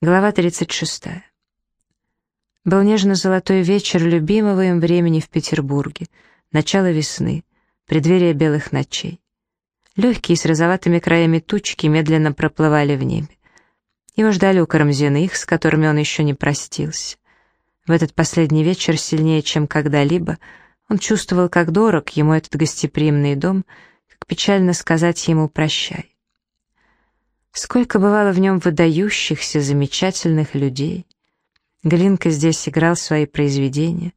Глава 36. Был нежно-золотой вечер любимого им времени в Петербурге, начало весны, преддверие белых ночей. Легкие с розоватыми краями тучки медленно проплывали в небе. Его ждали у Карамзиных, с которыми он еще не простился. В этот последний вечер сильнее, чем когда-либо, он чувствовал, как дорог ему этот гостеприимный дом, как печально сказать ему «прощай». Сколько бывало в нем выдающихся, замечательных людей. Глинка здесь играл свои произведения.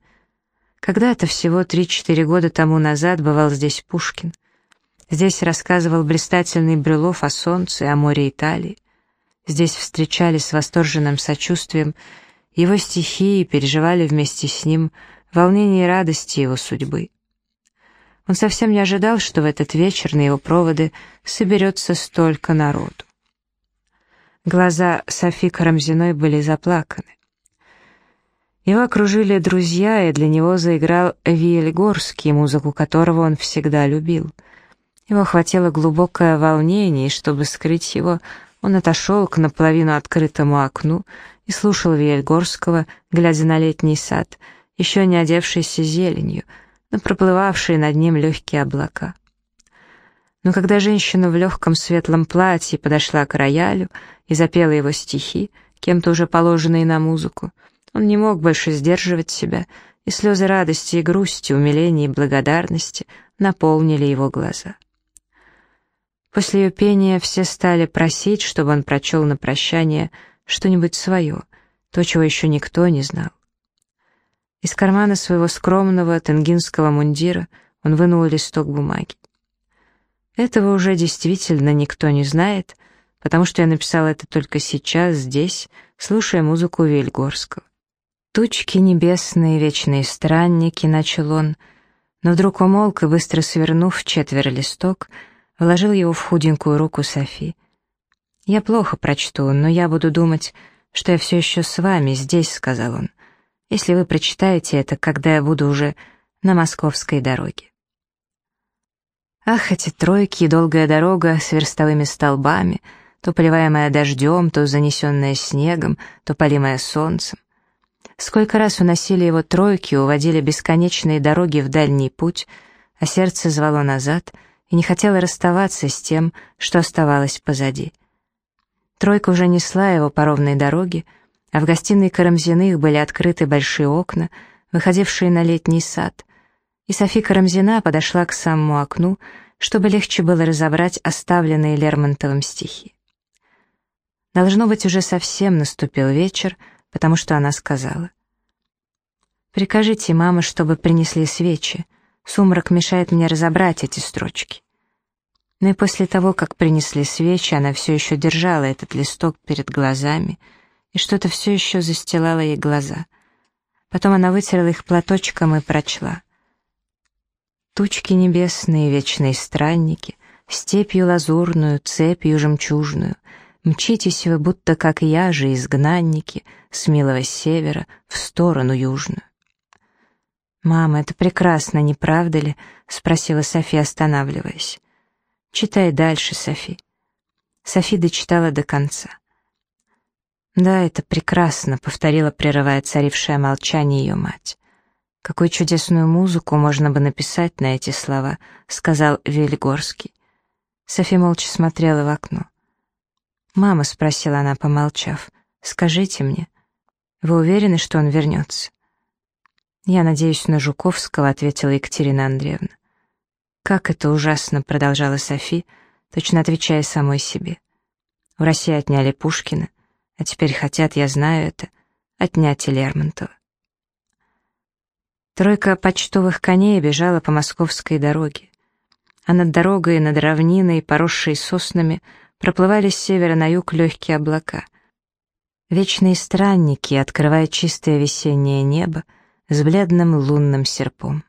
Когда-то, всего три-четыре года тому назад, бывал здесь Пушкин. Здесь рассказывал блистательный Брюлов о солнце, о море Италии. Здесь встречали с восторженным сочувствием его стихи и переживали вместе с ним волнение и радости его судьбы. Он совсем не ожидал, что в этот вечер на его проводы соберется столько народу. Глаза Софи Карамзиной были заплаканы. Его окружили друзья, и для него заиграл Виэль Горский, музыку которого он всегда любил. Его охватило глубокое волнение, и чтобы скрыть его, он отошел к наполовину открытому окну и слушал Виэль Горского, глядя на летний сад, еще не одевшийся зеленью, но проплывавшие над ним легкие облака. Но когда женщина в легком светлом платье подошла к роялю и запела его стихи, кем-то уже положенные на музыку, он не мог больше сдерживать себя, и слезы радости и грусти, умиления и благодарности наполнили его глаза. После ее пения все стали просить, чтобы он прочел на прощание что-нибудь свое, то, чего еще никто не знал. Из кармана своего скромного тенгинского мундира он вынул листок бумаги. Этого уже действительно никто не знает, потому что я написал это только сейчас, здесь, слушая музыку Вильгорского. «Тучки небесные, вечные странники», — начал он, но вдруг умолк и, быстро свернув четверо листок, вложил его в худенькую руку Софи. «Я плохо прочту, но я буду думать, что я все еще с вами здесь», — сказал он, «если вы прочитаете это, когда я буду уже на московской дороге». Ах, эти тройки и долгая дорога с верстовыми столбами, то поливаемая дождем, то занесенная снегом, то полимая солнцем. Сколько раз уносили его тройки, уводили бесконечные дороги в дальний путь, а сердце звало назад и не хотело расставаться с тем, что оставалось позади. Тройка уже несла его по ровной дороге, а в гостиной Карамзиных были открыты большие окна, выходившие на летний сад — и Софи Карамзина подошла к самому окну, чтобы легче было разобрать оставленные Лермонтовым стихи. Должно быть, уже совсем наступил вечер, потому что она сказала. «Прикажите, мама, чтобы принесли свечи. Сумрак мешает мне разобрать эти строчки». Но и после того, как принесли свечи, она все еще держала этот листок перед глазами, и что-то все еще застилало ей глаза. Потом она вытерла их платочком и прочла. Тучки небесные, вечные странники, Степью лазурную, цепью жемчужную, Мчитесь вы, будто как я же, изгнанники, С милого севера в сторону южную. «Мама, это прекрасно, не правда ли?» — спросила Софи, останавливаясь. «Читай дальше, Софи». Софи дочитала до конца. «Да, это прекрасно», — повторила, прерывая царившее молчание ее мать. «Какую чудесную музыку можно бы написать на эти слова», — сказал Вельгорский. Софи молча смотрела в окно. «Мама», — спросила она, помолчав, — «скажите мне, вы уверены, что он вернется?» «Я надеюсь на Жуковского», — ответила Екатерина Андреевна. «Как это ужасно», — продолжала Софи, точно отвечая самой себе. «В России отняли Пушкина, а теперь хотят, я знаю это, отнять и Лермонтова». Тройка почтовых коней бежала по московской дороге. А над дорогой, над равниной, поросшей соснами, проплывали с севера на юг легкие облака. Вечные странники, открывая чистое весеннее небо с бледным лунным серпом.